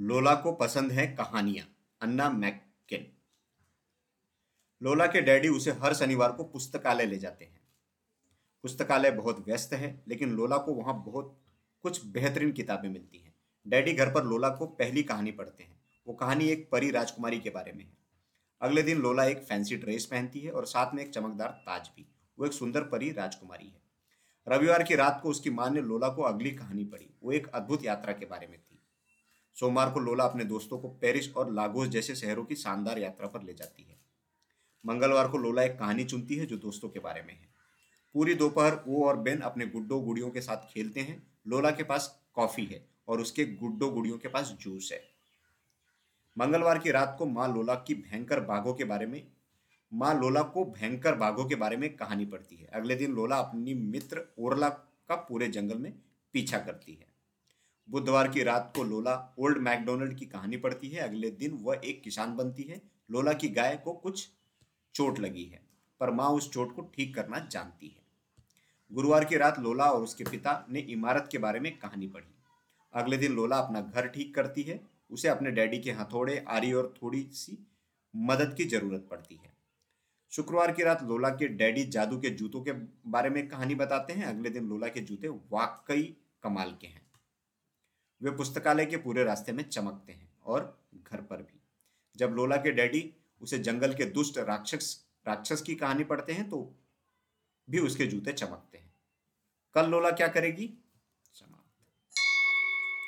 लोला को पसंद है कहानियाँ, अन्ना मैककिन। लोला के डैडी उसे हर शनिवार को पुस्तकालय ले जाते हैं। पुस्तकालय बहुत व्यस्त है, लेकिन लोला को वहाँ बहुत कुछ बेहतरीन किताबें मिलती हैं। डैडी घर पर लोला को पहली कहानी पढ़ते हैं। वो कहानी एक परी राजकुमारी के बारे में है। अगले दिन लोला एक फैंसी ड्रेस पहनती है और साथ में एक चमकदार ताज भी। वो एक सुंदर परी राजकुमारी है। रविवार की रात को उसकी माँ ने लोला को अगली कहानी पढ़ी। वो एक अद्भुत यात्रा के बारे में थी। सोमवार को लोला अपने दोस्तों को पेरिस और लागोस जैसे शहरों की शानदार यात्रा पर ले जाती है। मंगलवार को लोला एक कहानी चुनती है जो दोस्तों के बारे में है। पूरी दोपहर वो और बेन अपने गुड्डो गुड़ियों के साथ खेलते हैं। लोला के पास कॉफ़ी है और उसके गुड्डो गुड़ियों के पास जूस है। मंगलवार की रात को माँ लोला की भयंकर बाघों के बारे में, माँ लोला को भयंकर बाघों के बारे में कहानी पढ़ती है। अगले दिन लोला अपनी मित्र ओरला का पूरे जंगल में पीछा करती है। बुधवार की रात को लोला ओल्ड मैकडोनल्ड की कहानी पढ़ती है। अगले दिन वह एक किसान बनती है। लोला की गाय को कुछ चोट लगी है, पर माँ उस चोट को ठीक करना जानती है। गुरुवार की रात लोला और उसके पिता ने इमारत के बारे में कहानी पढ़ी। अगले दिन लोला अपना घर ठीक करती है। उसे अपने डैडी के हथौड़े, आरी और थोड़ी सी मदद की ज़रूरत पड़ती है। शुक्रवार की रात लोला के डैडी जादू के जूतों के बारे में कहानी बताते हैं। अगले दिन लोला के जूते वाकई कमाल के हैं। वे पुस्तकालय के पूरे रास्ते में चमकते हैं और घर पर भी। जब लोला के डैडी उसे जंगल के दुष्ट राक्षस राक्षस की कहानी पढ़ते हैं तो भी उसके जूते चमकते हैं। कल लोला क्या करेगी?